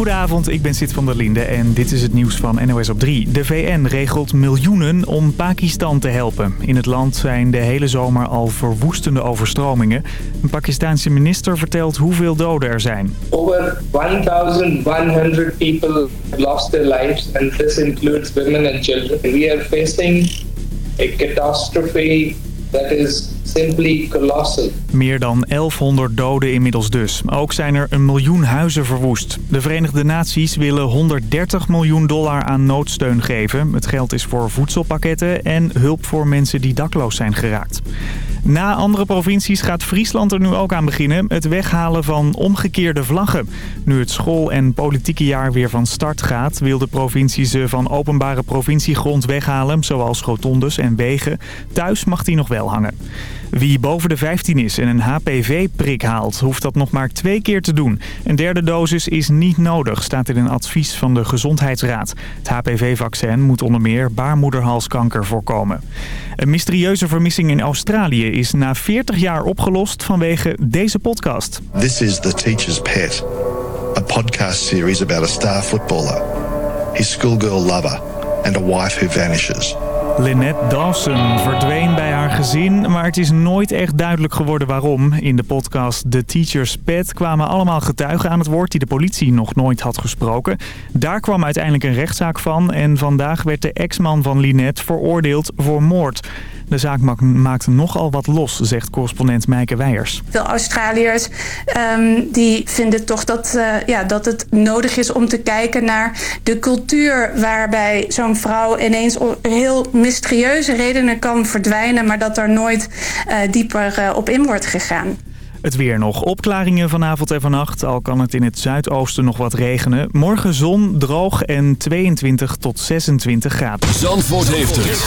Goedenavond, ik ben Sid van der Linde en dit is het nieuws van NOS op 3. De VN regelt miljoenen om Pakistan te helpen. In het land zijn de hele zomer al verwoestende overstromingen. Een Pakistaanse minister vertelt hoeveel doden er zijn. Over 1100 people lost their lives and this includes women and children. We are facing a catastrophe that is simply colossal. Meer dan 1100 doden inmiddels dus. Ook zijn er een miljoen huizen verwoest. De Verenigde Naties willen 130 miljoen dollar aan noodsteun geven. Het geld is voor voedselpakketten en hulp voor mensen die dakloos zijn geraakt. Na andere provincies gaat Friesland er nu ook aan beginnen. Het weghalen van omgekeerde vlaggen. Nu het school- en politieke jaar weer van start gaat... wil de provincie ze van openbare provinciegrond weghalen... zoals rotondes en wegen. Thuis mag die nog wel hangen. Wie boven de 15 is en een HPV-prik haalt, hoeft dat nog maar twee keer te doen. Een derde dosis is niet nodig, staat in een advies van de Gezondheidsraad. Het HPV-vaccin moet onder meer baarmoederhalskanker voorkomen. Een mysterieuze vermissing in Australië is na 40 jaar opgelost vanwege deze podcast. This is The Teacher's Pet, a podcast series about a star footballer, his schoolgirl lover and a wife who vanishes. Lynette Dawson verdween bij haar gezin, maar het is nooit echt duidelijk geworden waarom. In de podcast The Teacher's Pet kwamen allemaal getuigen aan het woord die de politie nog nooit had gesproken. Daar kwam uiteindelijk een rechtszaak van en vandaag werd de ex-man van Lynette veroordeeld voor moord. De zaak maakt nogal wat los, zegt correspondent Meike Weijers. Veel Australiërs um, die vinden toch dat, uh, ja, dat het nodig is om te kijken naar de cultuur... waarbij zo'n vrouw ineens heel mysterieuze redenen kan verdwijnen... maar dat er nooit uh, dieper uh, op in wordt gegaan. Het weer nog. Opklaringen vanavond en vannacht. Al kan het in het zuidoosten nog wat regenen. Morgen zon, droog en 22 tot 26 graden. Zandvoort heeft het.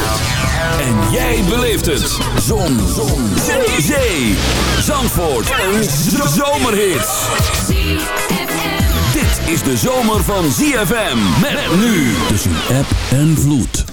En jij beleeft het. Zon. zon. Zee. Zee. Zandvoort. Een zomerhit. Dit is de zomer van ZFM. Met nu tussen app en vloed.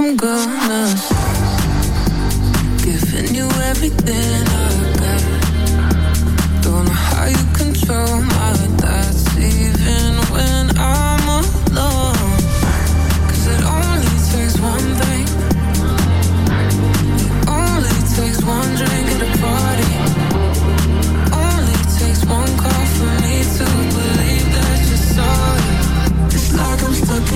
I'm gonna Giving you everything I got. Don't know how you control my thoughts Even when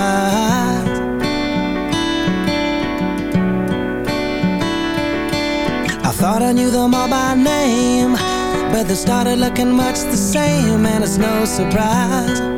I thought I knew them all by name, but they started looking much the same, and it's no surprise.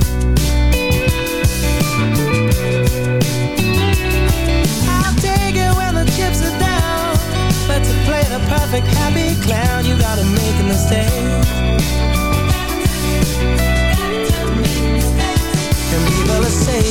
a perfect happy clown, you gotta make a mistake. And people are saying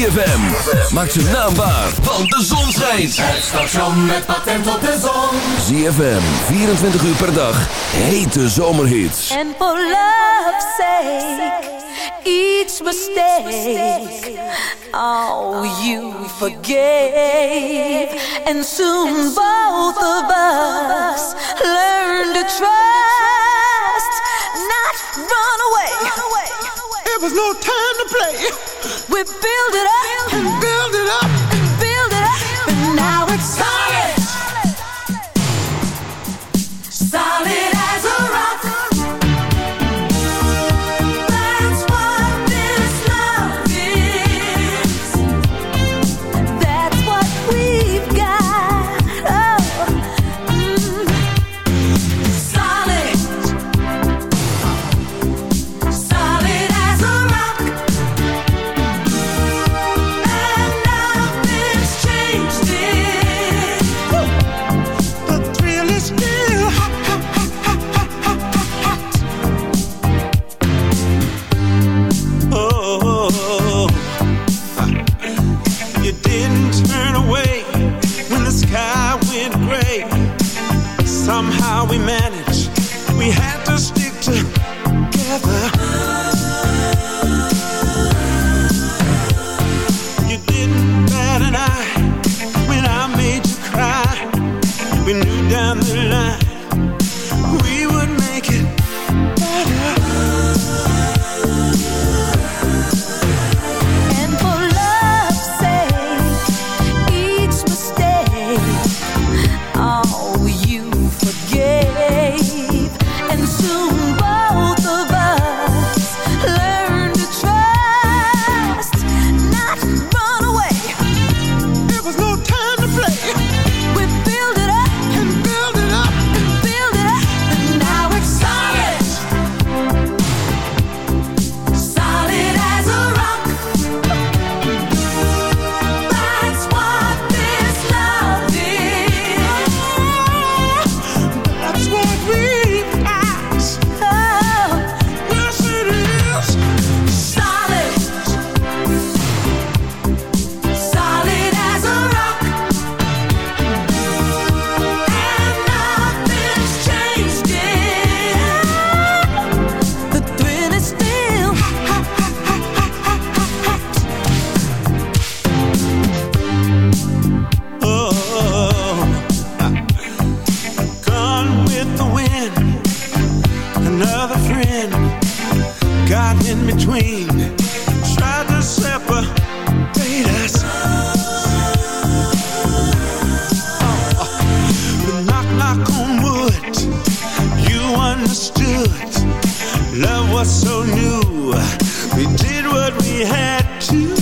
ZFM. Maak zijn naam waar, want de zon schijnt. Het station met patent op de zon. ZFM, 24 uur per dag. Hete zomerhits. And for love's sake, each mistake, oh, you forgave. And soon both of us learn to trust, not run away. Was no time to play. We build it up and Build it up. and build it up, and now it's solid. Solid as we met. Love was so new. We did what we had to.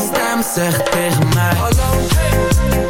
stem zegt tegen mij Hallo, hey.